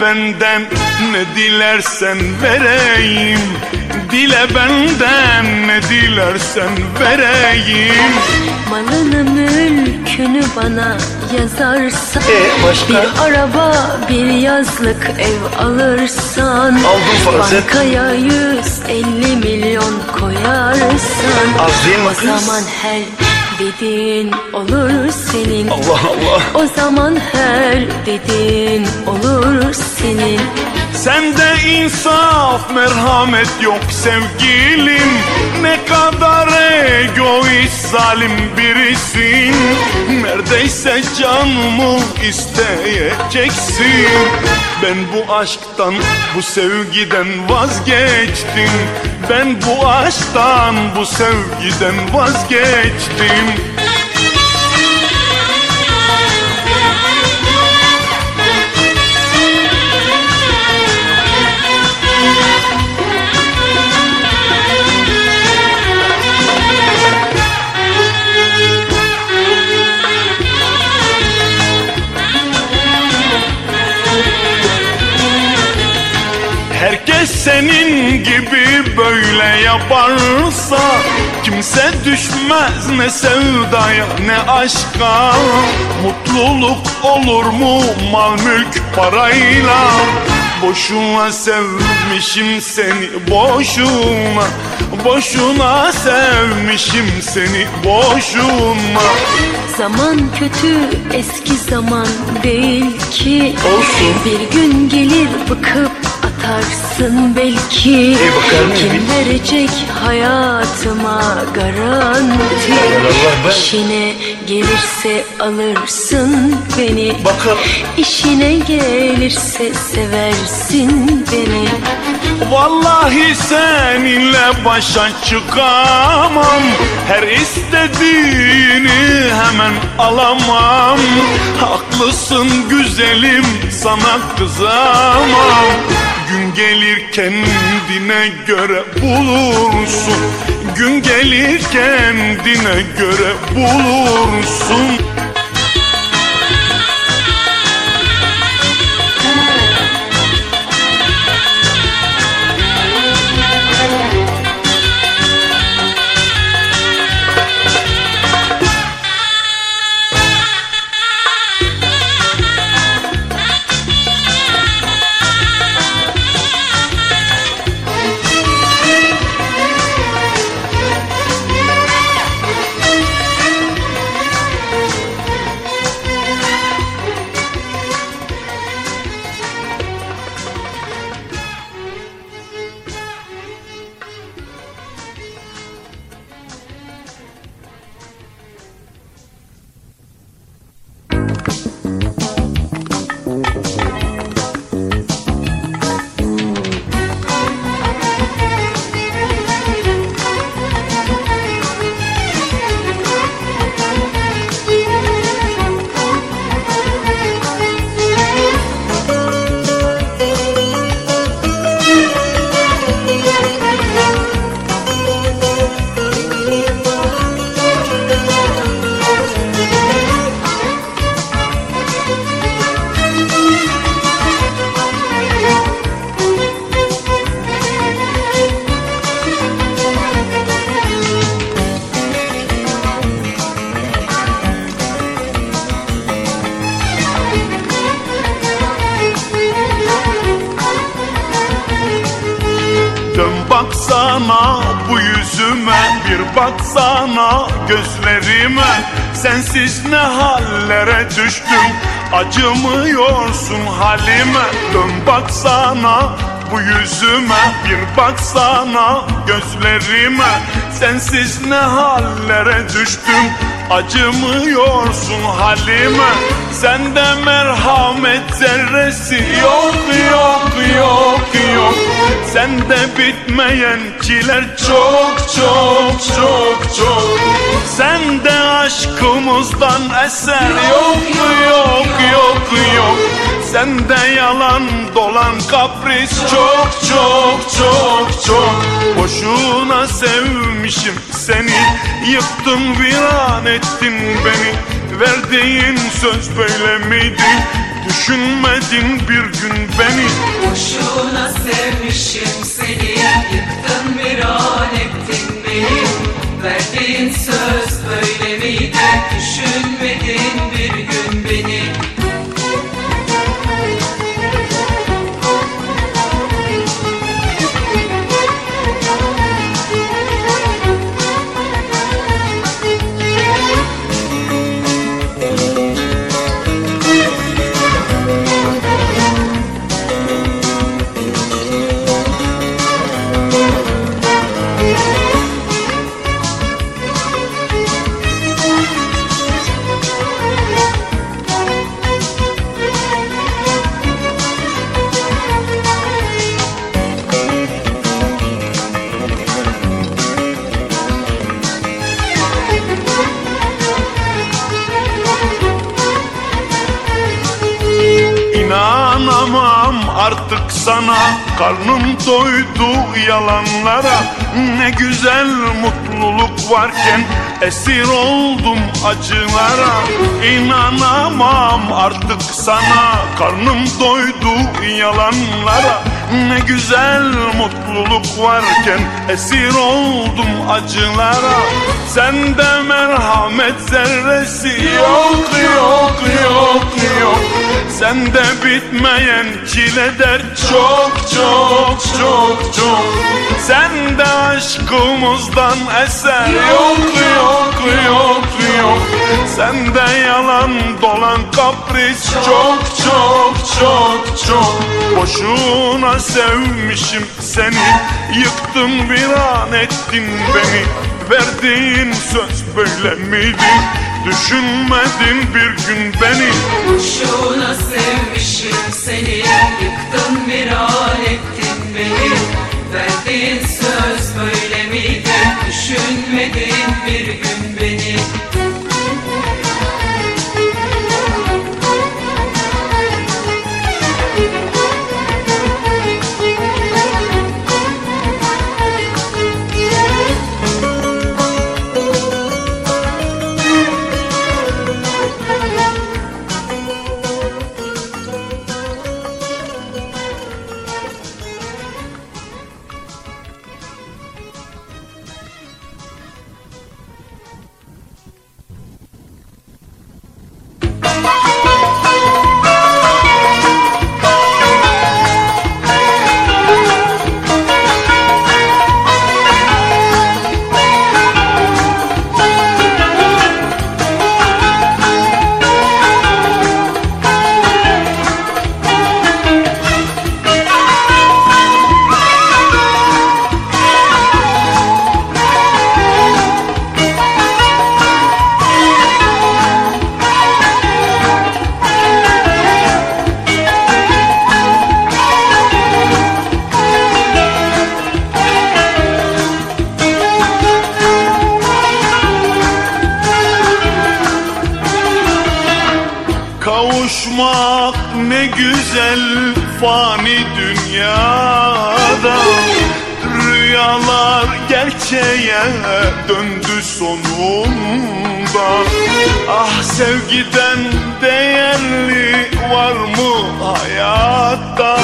benden ne dilersen vereyim Dile benden ne dilersen vereyim Malını mülkünü bana yazarsan E, başka? Bir araba bir yazlık ev alırsan Aldım. Bankaya 150 milyon koyarsan Az değil mi O kız? zaman her dediğin olur senin. Allah Allah. O zaman her dediğin olur senin. Sende insaf merhamet yok sevgilim. Ne kadar egoist zalim birisin. Neredeyse canımı isteyeceksin. Ben bu aşktan bu sevgiden vazgeçtim Ben bu aşktan bu sevgiden vazgeçtim senin gibi böyle yaparsa Kimse düşmez ne sevdaya ne aşka. Mutluluk olur mu mal mülk parayla? Boşuna sevmişim seni boşuna. Boşuna sevmişim seni boşuna. Zaman kötü eski zaman değil ki. Olsun. Bir gün gelir bıkıp atarsın belki? Kim verecek hayatıma garanti? İşine gelirse alırsın beni. Bakalım. İşine gelirse seversin beni. Vallahi seninle başa çıkamam. Her istediğini hemen alamam. Haklısın güzelim sana kızamam Gün gelir kendine göre bulursun. Gün gelir kendine göre bulursun Acımıyorsun halime. Dön baksana bu yüzüme. Bir baksana gözlerime. Sensiz ne hallere düştüm. Acımıyorsun halime. Sende merhamet zerresi yok yok yok yok. Sende bitmeyen çiler çok çok çok çok. Sende aşkımızdan eser yok yok yok yok. Sende yalan dolan kapris çok çok çok çok. Boşuna sevmişim seni. Yıktın viran ettin beni. Verdiğin söz böyle miydi? Düşünmedin bir gün beni. Boşuna sevmişim yalanlara Ne güzel mutluluk varken Esir oldum acılara. İnanamam artık sana Karnım doydu yalanlara. Ne güzel mutluluk varken Esir oldum acılara. Sende merhamet zerresi. Yok yok yok yok. Sende bitmeyen çile dert çok çok çok. Çok Sende aşkımızdan eser. Yok yok yok yok. Sende yalan dolan kapris. Çok çok çok çok. Boşuna sevmişim seni. Yıktın bir an ettin beni Verdiğin söz böyle miydi? Düşünmedin bir gün beni. Boşuna sevmişim seni Yıktın bir an ettin beni. Verdiğin söz böyle miydi? Düşünmedin bir gün beni güzel fani dünyada. Rüyalar gerçeğe döndü sonunda. Ah sevgiden değerli var mı hayatta?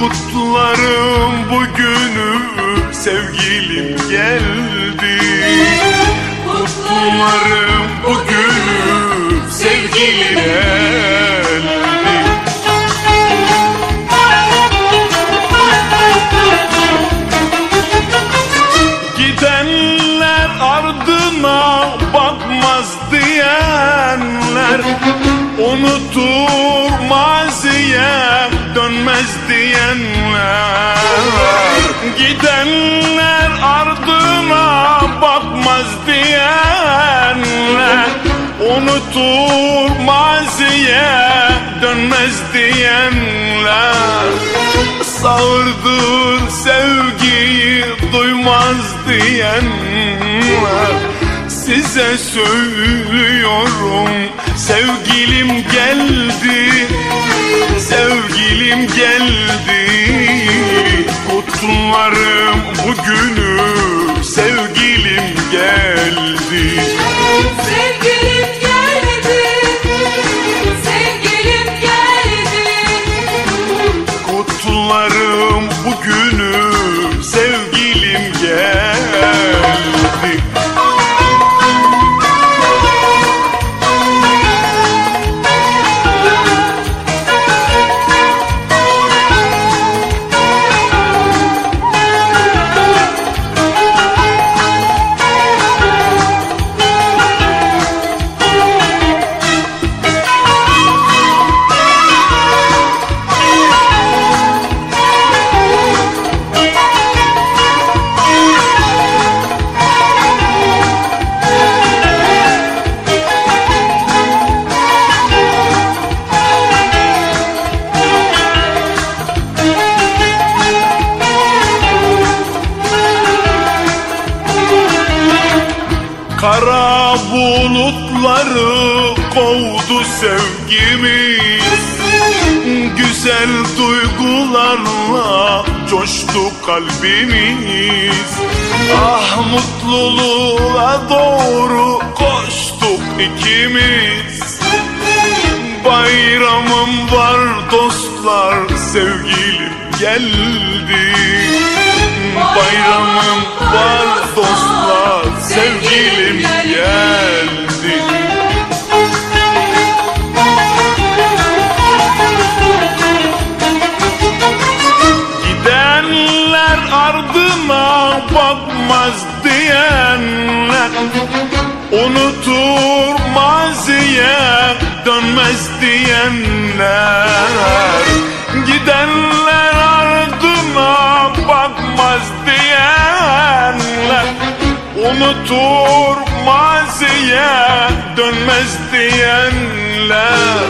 Kutlarım bugünü sevgilim geldi. Kutlarım bugünü sevgilim geldi dönmez diyenler Gidenler ardına bakmaz diyenler Unutur maziye dönmez diyenler. Sağırdır sevgiyi duymaz diyenler Size söylüyorum sevgilim geldi Sevgilim geldi. Kutlarım bugünü Sevgilim geldi kalbimiz. Ah mutluluğa doğru koştuk ikimiz. Bayramım var dostlar sevgilim geldi. Bayramım var dostlar sevgilim geldi bakmaz diyenler Unutur maziye dönmez diyenler. Gidenler ardına bakmaz diyenler Unutur maziye dönmez diyenler.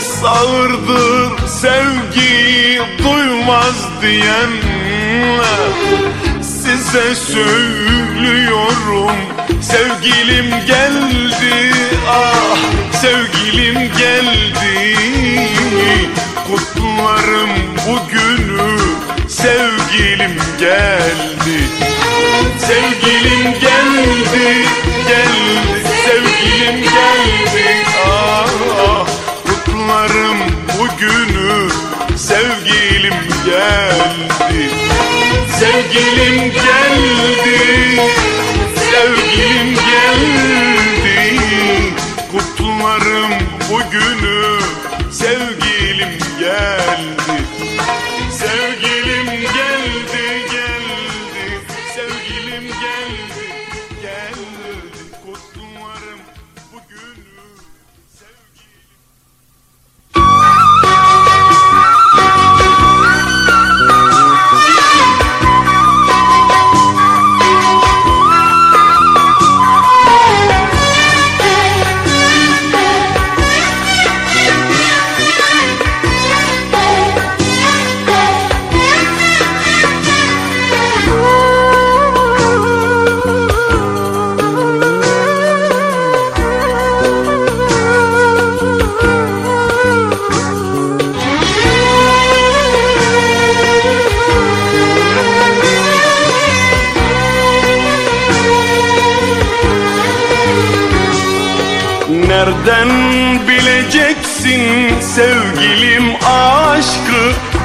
Sağırdır sevgi duymaz diyenler Size söylüyorum. Sevgilim geldi ah sevgilim geldi. Kutlarım bugünü sevgilim geldi. Sevgilim geldi geldi sevgilim geldi. Ah, ah kutlarım bugünü sevgilim geldi Sevgilim geldi. Sevgilim geldi. Kutlarım bugünü. Sevgilim geldi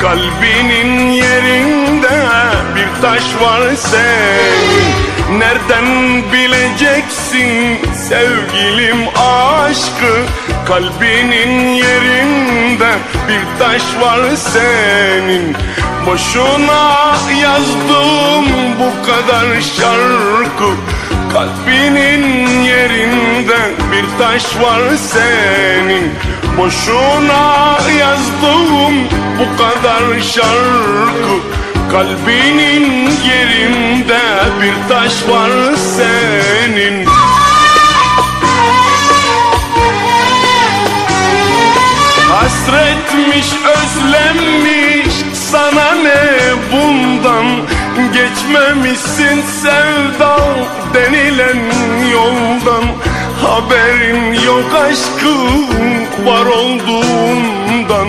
Kalbinin yerinde bir taş var senin Nereden bileceksin sevgilim aşkı? Kalbinin yerinde bir taş var senin. Boşuna yazdım bu kadar şarkı. Kalbinin yerinde bir taş var senin Boşuna yazdım bu kadar şarkı Kalbinin yerinde bir taş var senin. Hasretmiş özlenmiş sana ne bundan? Geçmemişsin sevda denilen yoldan Haberin yok aşkım var olduğundan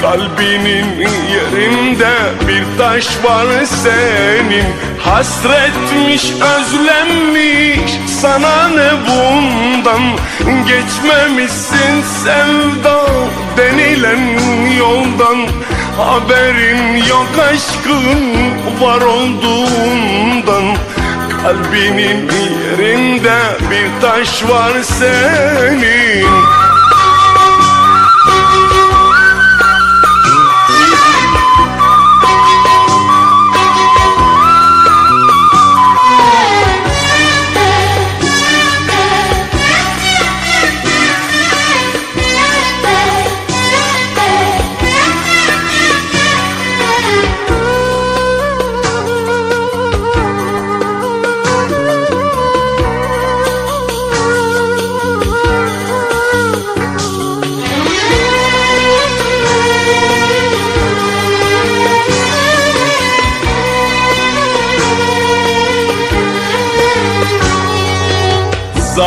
Kalbinin yerinde bir taş var senin. Hasretmiş özlenmiş sana ne bundan? Geçmemişsin sevda denilen yoldan. Haberin yok aşkın var olduğundan Kalbinin yerinde bir taş var senin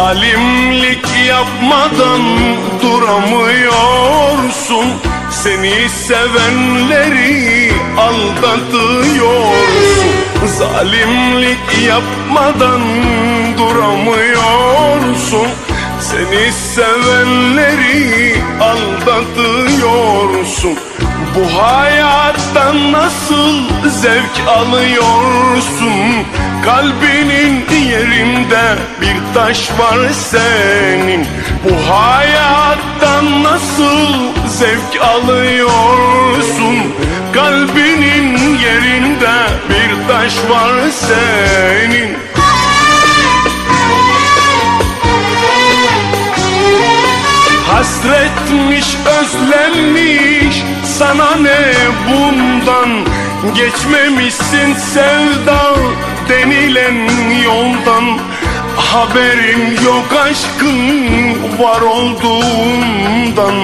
Zalimlik yapmadan duramıyorsun. Seni sevenleri aldatıyorsun. Zalimlik yapmadan duramıyorsun Seni sevenleri aldatıyorsun. Bu hayattan nasıl zevk alıyorsun? Kalbinin yerinde bir taş var senin. Bu hayattan nasıl zevk alıyorsun? Kalbinin yerinde bir taş var senin Hasretmiş özlenmiş. Sana ne bundan? Geçmemişsin sevda denilen yoldan. Haberin yok aşkın var olduğundan.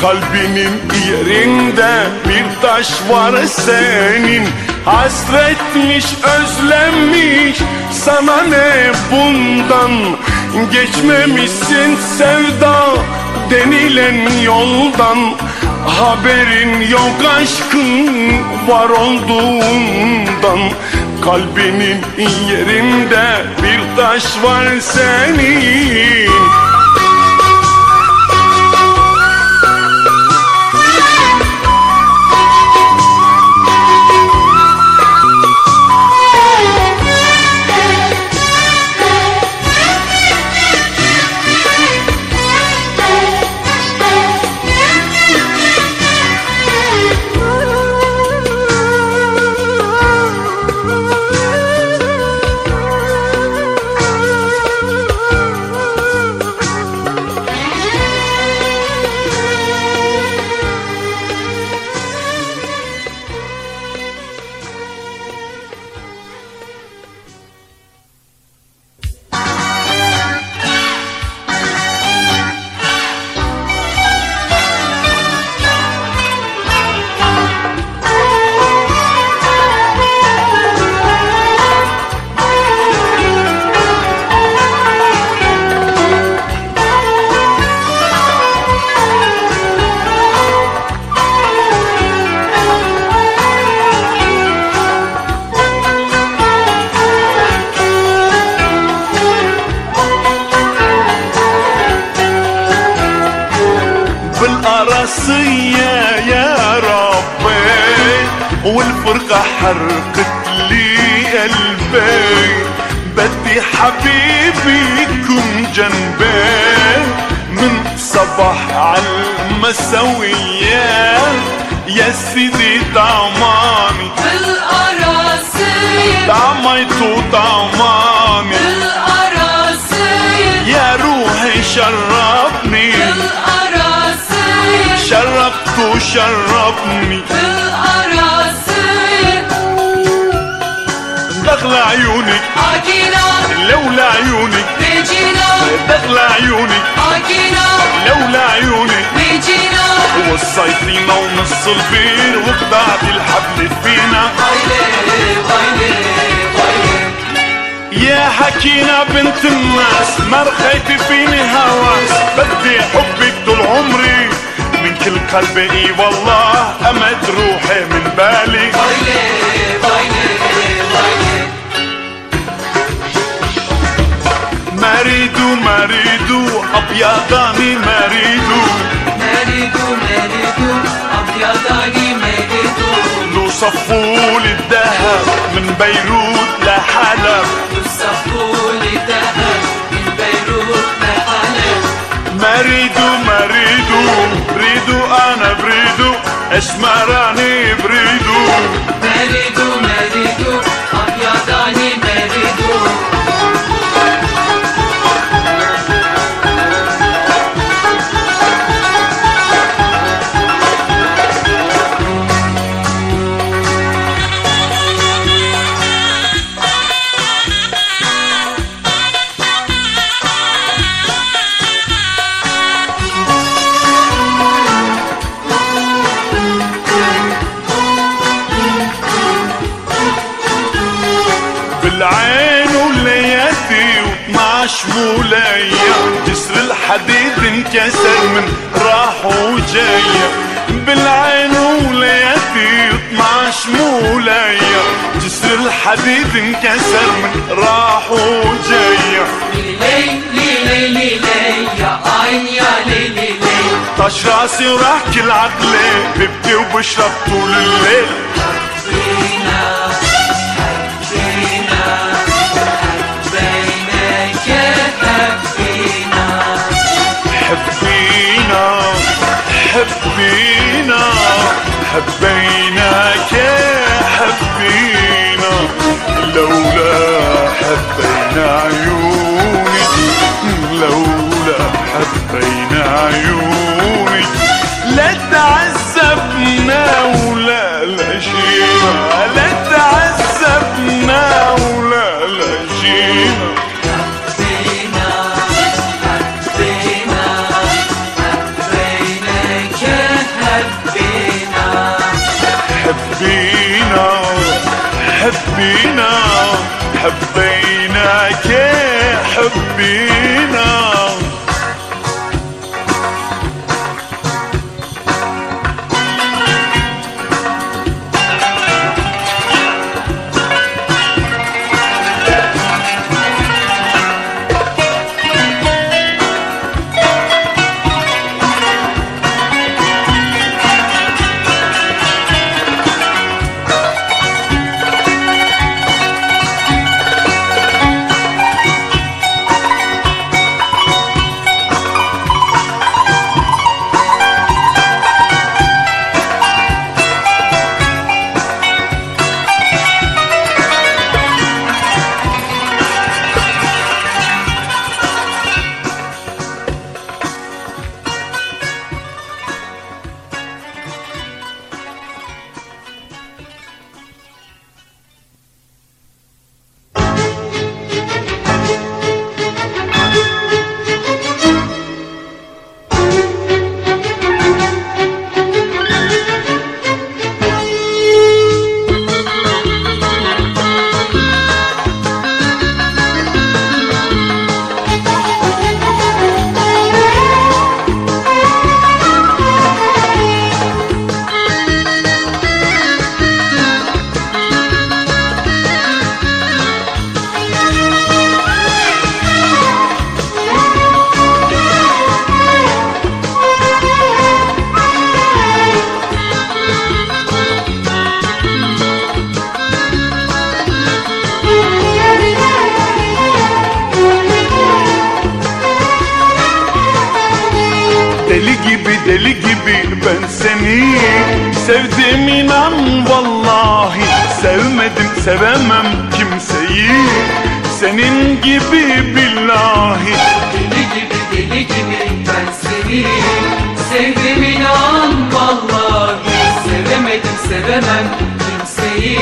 Kalbinin yerinde bir taş var senin. Hasretmiş özlenmiş. Sana ne bundan? Geçmemişsin sevda denilen yoldan Haberin yok aşkın var olduğundan. Kalbinin yerinde bir taş var senin حبيبي يكون جنبي من صباح عالمسوية يا سيدي طعماني بالقراصية طعميته طعماني بالقراصية يا روحي شربني. بالقراصية شربته شربني بالقراصية دخل عيونك عجينة لولا عيونك بيجينا. دخل عيونك عجينة لولا عيونك بيجينا. وصيتينا ونص البير وقطعت الحبل فينا. يا حكينا بنت الناس ما رخيتي فيني هواس. بدي حبك طول عمري. كل قلبي إي والله أمد روحي من بالي. ضيلي ضيلي ضيلي مريدو مريدو أبيضاني مريدو مريدو مريدو ابيضاني مريدو لو صفوا الذهب من بيروت لحلب لو صفوا للذهب مريدو مريدو بريدو أنا بريدو اسمراني بريدو Meridu, meridu الحديد انكسر من راح وجاية. ليلي ليلي ليلي يا عين يا ليلي ليلي طش راسي وراح كل عقلي ببكي وبشرب طول الليل. حبينا حبينا حبيناك حبينا حبينا حبينا حبينا لولا حبينا عيوني. لولا حبينا عيوني. لا تعذبنا ولا لا جينا لا تعذبنا ولا لا جينا Sevdim inan vallahi Sevmedim sevemem kimseyi. Senin gibi billahi. Deli gibi deli gibi ben seni. Sevdim inan vallahi Sevemedim sevemem kimseyi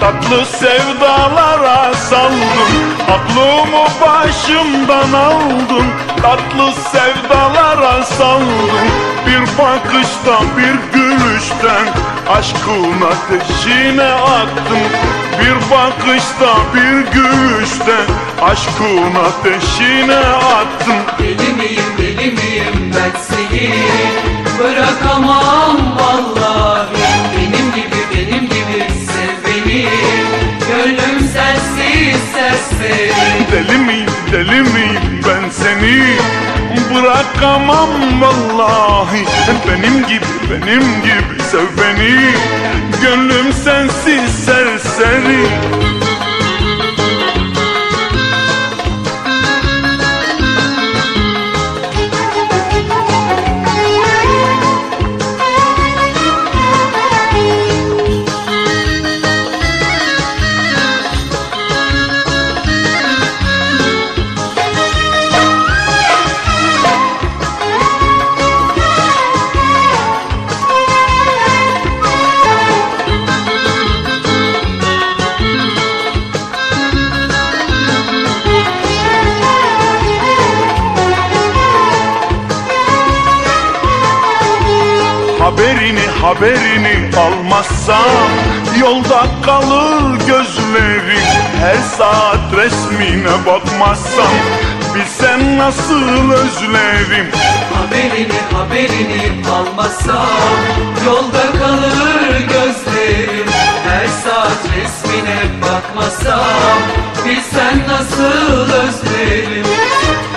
Tatlı sevdalara saldın Aklımı başımdan aldın Tatlı sevdalara saldın Bir bakışta bir gülüşten Aşkın ateşine attım. Bir bakışta bir gülüşten Aşkın ateşine attım. Deli miyim deli miyim ben seni? Bırakamam vallahi serseri Deli miyim deli miyim ben seni? Bırakamam vallahi. Benim gibi benim gibi sev beni. Gönlüm sensiz serseri Haberini almazsam Yolda kalır gözlerim Her saat resmine bakmazsam Bilsen nasıl özlerim. Haberini haberini almasam Yolda kalır gözlerim Her saat resmine bakmasam Bilsen nasıl özlerim.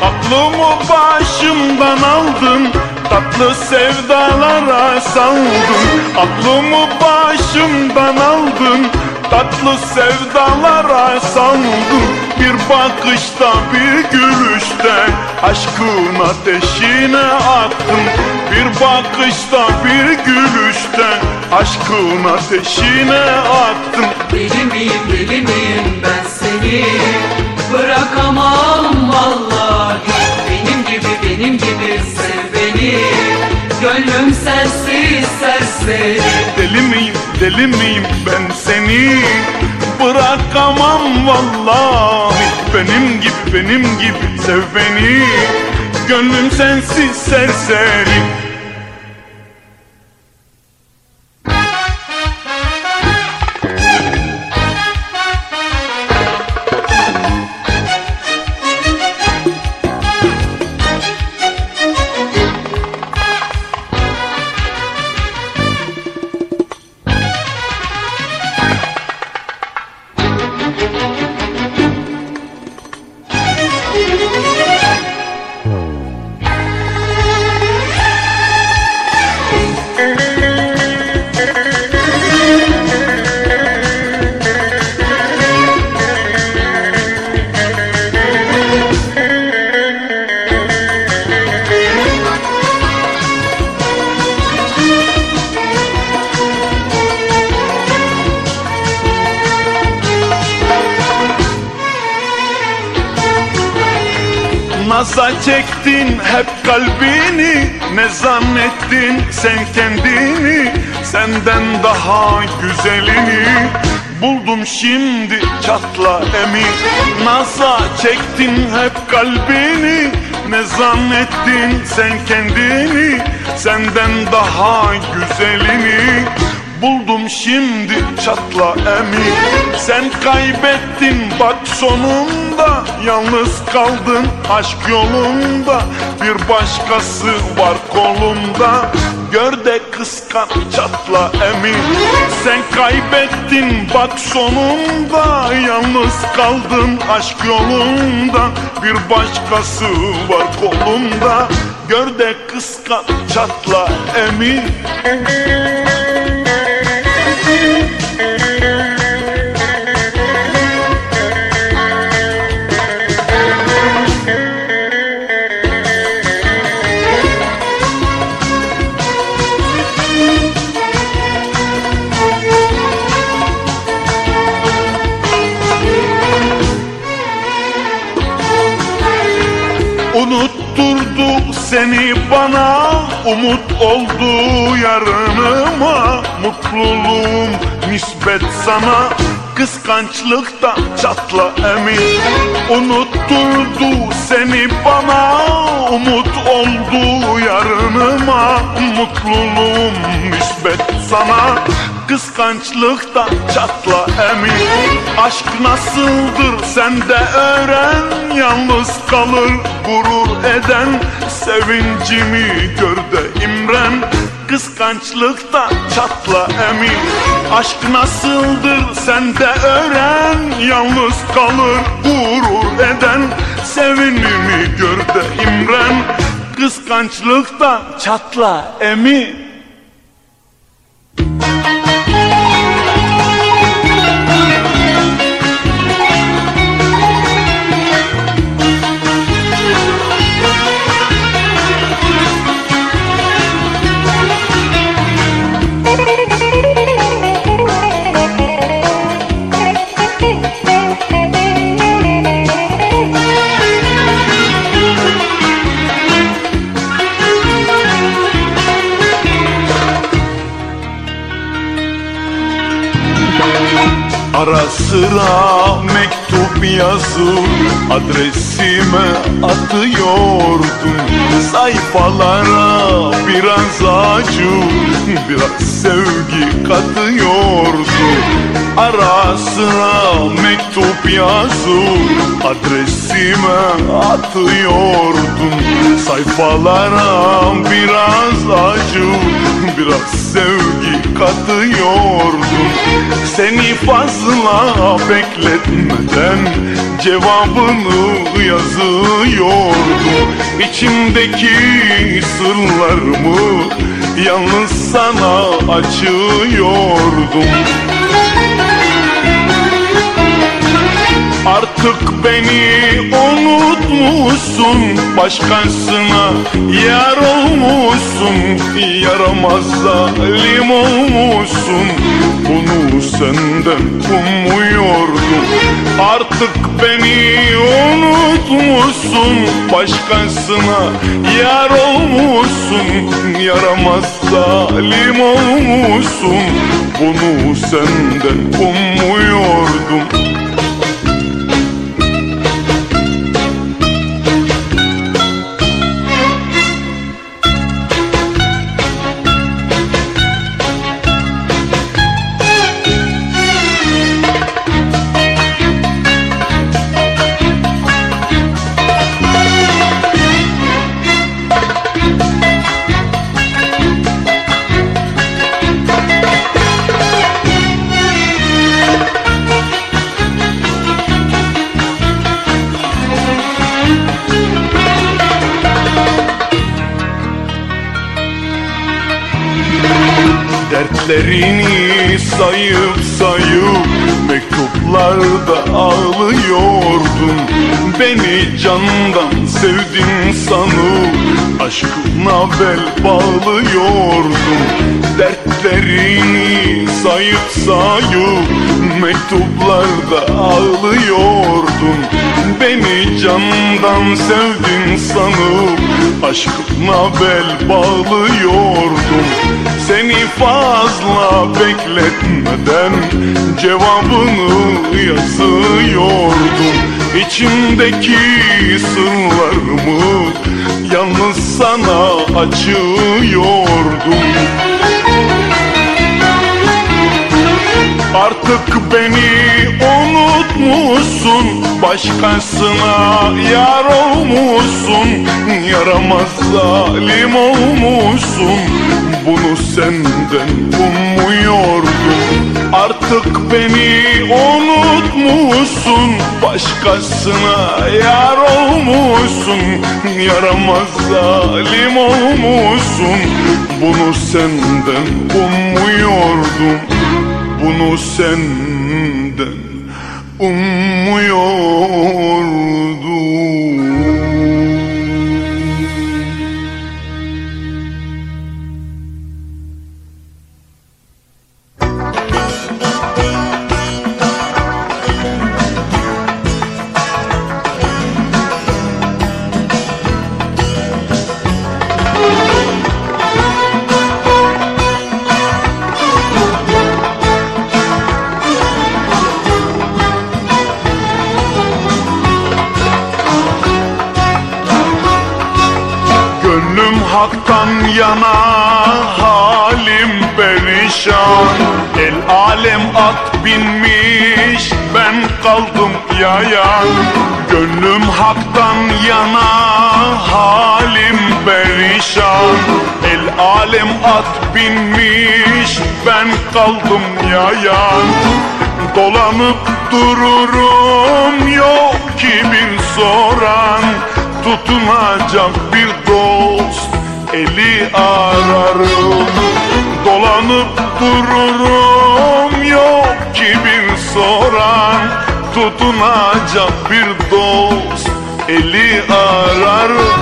Aklımı başımdan aldın Tatlı sevdalara saldın. Aklımı başımdan aldın Tatlı sevdalara saldın. Bir bakışta bir gülüşte Aşkın ateşine attın. Bir bakışta bir gülüşte Aşkın ateşine attın Deli miyim deli miyim ben seni? Bırakamam vallahi. Benim gibi benim gibi sev beni. Gönlüm sensiz serseri. Deli miyim deli miyim ben seni? Bırakamam vallahi. Benim gibi benim gibi sev beni. Gönlüm sensiz serseri sen kendini Senden daha güzelini Buldum şimdi çatla emin Naza çektin hep kalbini. Ne zannettin sen kendini? Senden daha güzelini Buldum şimdi çatla emin Sen kaybettin bak sonunda. Yalnız kaldın aşk yolunda. Bir başkası var kolunda. Gör de kıskan çatla emin Sen kaybettin bak sonunda. Yalnız kaldın aşk yolunda. Bir başkası var kolunda. Gör de kıskan çatla emin seni bana Umut oldu yarınıma. Mutluluğum nispet sana Kıskançlıkta çatla emin. Unutturdu seni bana Umut oldu yarınıma. Mutluluğum nispet sana Kıskançlıkta çatla emin Aşk nasıldır sen de öğren. Yalnız kalır gurur eden. Sevincimi gör de imren. Kıskançlıkta çatla emin Aşk nasıldır sen de öğren. Yalnız kalır gurur eden. Sevinimi gör de imren. Kıskançlıkta çatla emin Ara sıra mektup yazıp adresime atıyordum Sayfalara biraz acı, biraz sevgi katıyordum Ara sıra mektup yazıp adresime atıyordum Sayfalara biraz acı, biraz sevgi katıyordum. Seni fazla bekletmeden cevabını yazıyordum. İçimdeki sırlarımı yalnız sana açıyordum. Artık beni unutmuşsun Başkasına yar olmuşsun Yaramaz zalim olmuşsun. Bunu senden umuyordum Artık beni unutmuşsun. Başkasına yar olmuşsun Yaramaz zalim olmuşsun. Bunu senden umuyordum Dertlerini sayıp sayıp mektuplarda ağlıyordun. Beni candan sevdin sanıp aşkına bel bağlıyordun. Dertlerini sayıp sayıp mektuplarda ağlıyordun Beni candan sevdin sanıp aşkına bel bağlıyordum. Seni fazla bekletmeden cevabını yazıyordum. İçimdeki sırlarımı yalnız sana açıyordum Artık beni unutmuşsun. Başkasına yar olmuşsun. Yaramaz zalim olmuşsun. Bunu senden umuyordum. Artık beni unutmuşsun. Başkasına yar olmuşsun. Yaramaz zalim olmuşsun. Bunu senden umuyordum bunu senden umuyordum Haktan yana halim perişan. Binmiş ben kaldım yayan. Gönlüm haktan yana halim perişan. El alem at binmiş ben kaldım yayan. Dolanıp dururum yok ki bir soran. Tutunacak bir dost eli ararım Dolanıp dururum. Yok ki bir soran Tutunacak bir dost. Eli ararım.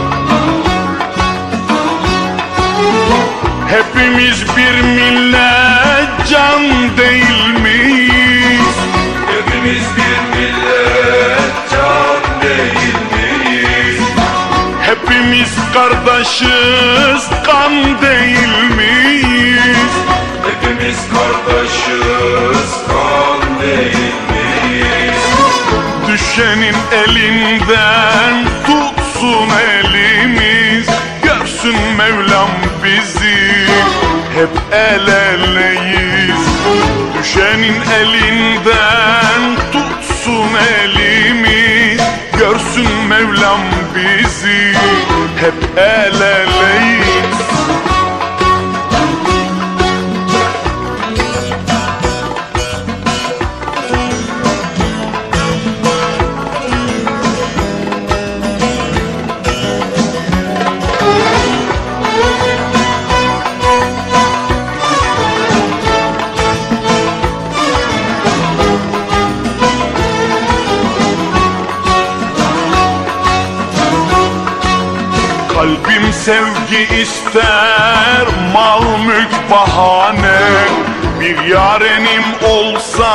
Hepimiz bir millet can değil kardeşiz kan değil miyiz? Hepimiz kardeşiz kan değil miyiz? Düşenin elinden tutsun elimiz Görsün Mevlam bizi hep el eleyiz Düşenin elinden tutsun elimiz Görsün Mevlam bizi hep el eleyiz bahane Bir yarenim olsa,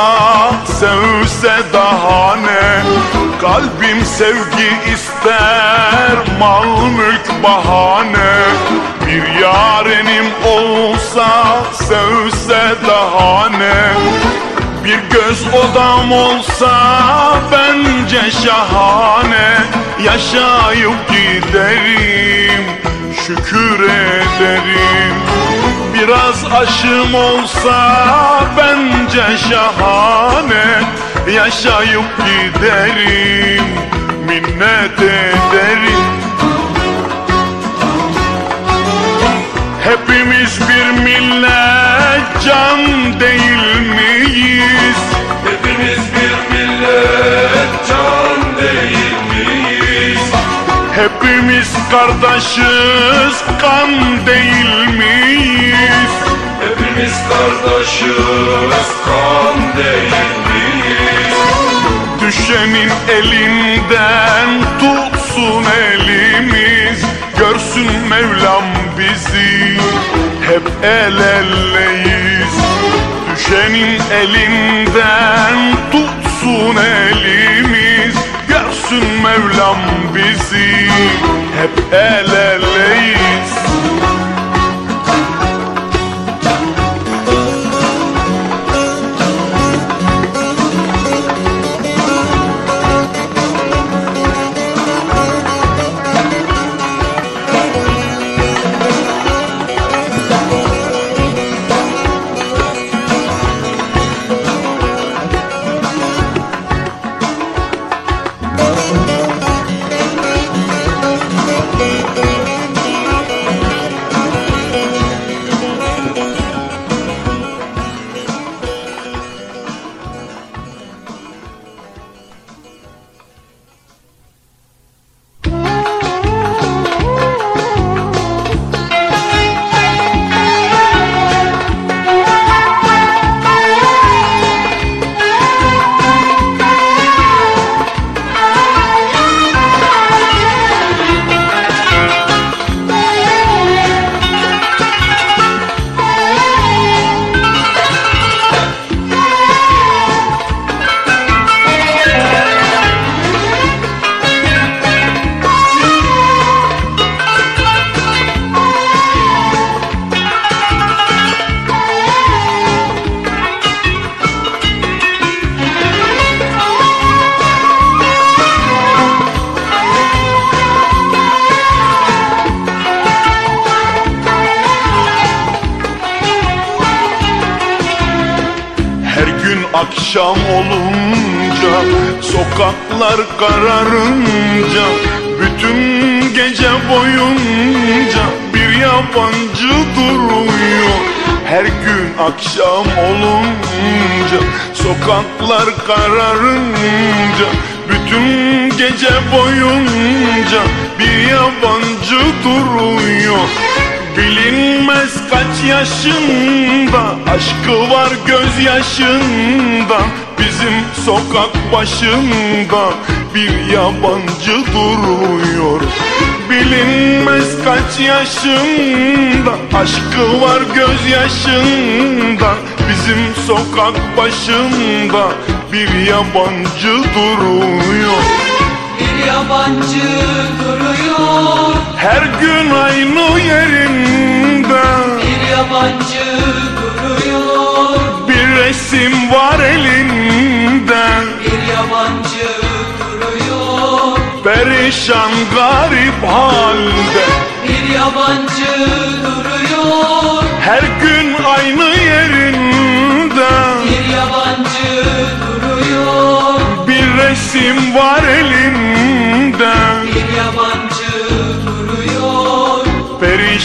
sevse daha ne Kalbim sevgi ister, mal mülk bahane. Bir yarenim olsa, sevse daha ne bir göz odam olsa bence şahane. Yaşayıp giderim şükür ederim. Biraz aşım olsa bence şahane Yaşayıp giderim minnet ederim. Hepimiz bir millet can değil Hepimiz kardeşiz kan değil miyiz? Hepimiz kardeşiz kan değil miyiz? Düşenin elinden tutsun elimiz Görsün Mevlam bizi hep el eleyiz Düşenin elinden tutsun elimiz Görsün Mevlam bizi hep el yaşında Aşkı var gözyaşında Bizim sokak başında Bir yabancı duruyor. Bilinmez kaç yaşında Aşkı var gözyaşında Bizim sokak başında Bir yabancı duruyor. Bir yabancı duruyor. Her gün aynı yerinde yabancı duruyor. Bir resim var elinde. Bir yabancı duruyor. Perişan garip halde. Bir yabancı duruyor. Her gün aynı yerinde. Bir yabancı duruyor. Bir resim var elinde. Bir yabancı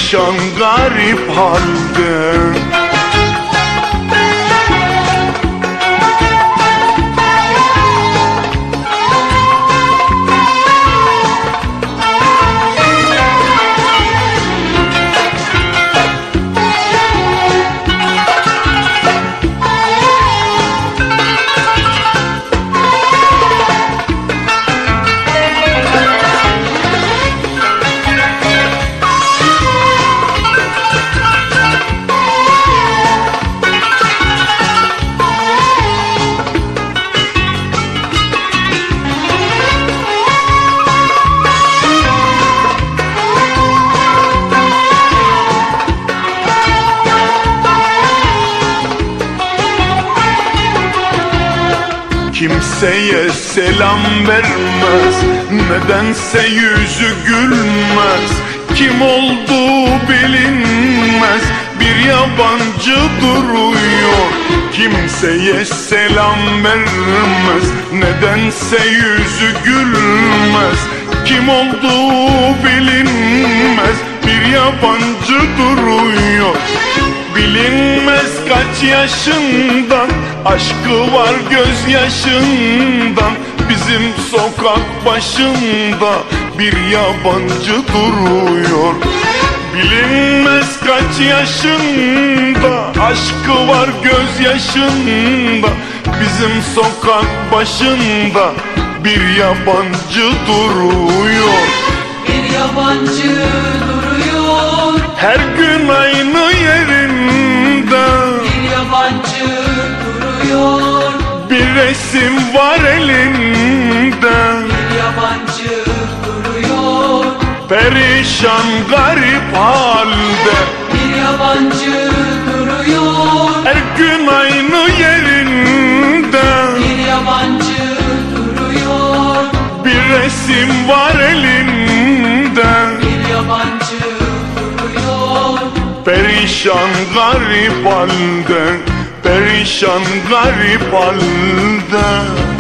Perişan garip halde Kimseye selam vermez. Nedense yüzü gülmez. Kim olduğu bilinmez. Bir yabancı duruyor. Kimseye selam vermez. Nedense yüzü gülmez. Kim olduğu bilinmez. Bir yabancı duruyor Bilinmez kaç yaşından Aşkı var gözyaşından Bizim sokak başında Bir yabancı duruyor. Bilinmez kaç yaşında Aşkı var gözyaşında Bizim sokak başında Bir yabancı duruyor. Bir yabancı duruyor. Her gün aynı yerinde resim var elinde. Bir yabancı duruyor. Perişan garip halde. Bir yabancı duruyor. Her gün aynı yerinde. Bir yabancı duruyor. Bir resim var elinde. Bir yabancı duruyor. Perişan garip halde Perişan garip halde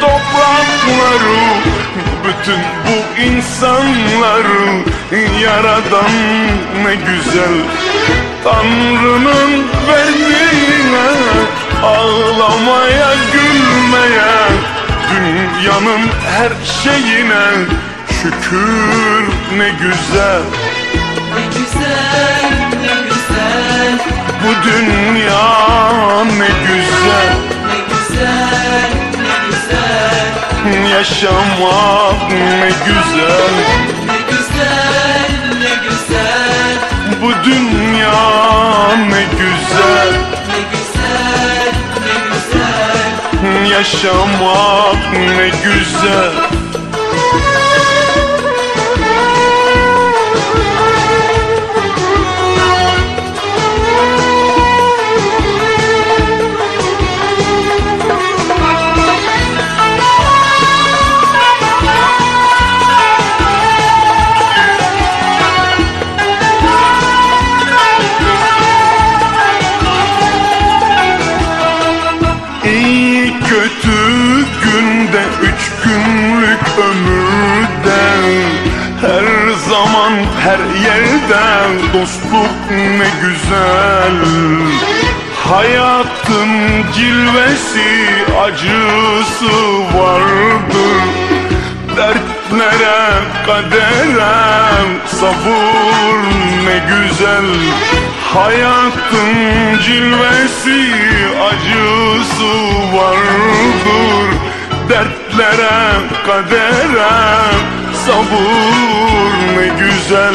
toprakları Bütün bu insanları yaradan ne güzel Tanrı'nın verdiğine ağlamaya gülmeye Dünyanın her şeyine şükür ne güzel. Ne güzel ne güzel. Bu dünya ne güzel. Ne güzel ne güzel Yaşamak ne güzel. Ne güzel ne güzel. Bu dünya ne güzel. Ne güzel ne güzel. Yaşamak ne güzel her yerden dostluk ne güzel. Hayatın cilvesi acısı vardır. Dertlere kadere sabır ne güzel. Hayatın cilvesi acısı vardır. Dertlere kadere sabır ne güzel.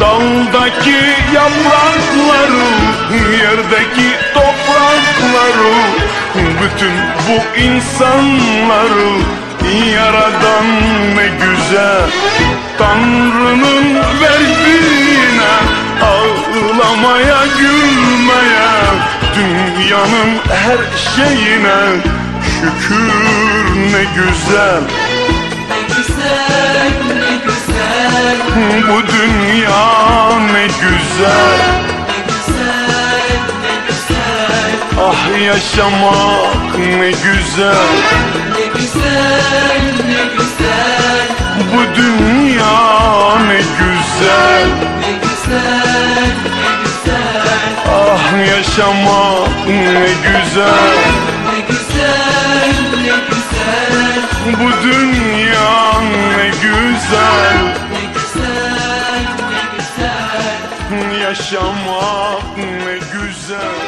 Daldaki yaprakları, yerdeki toprakları Bütün bu insanları yaradan ne güzel. Tanrı'nın verdiğine ağlamaya gülmeye Dünyanın her şeyine şükür ne güzel. Ne güzel Bu dünya ne güzel. Ah yaşamak ne güzel. Ne güzel ne güzel Bu dünya ne güzel. Ne güzel ne güzel Ah yaşamak ne güzel Ne güzel ne güzel. Bu dünya ne güzel Yaşamak ne güzel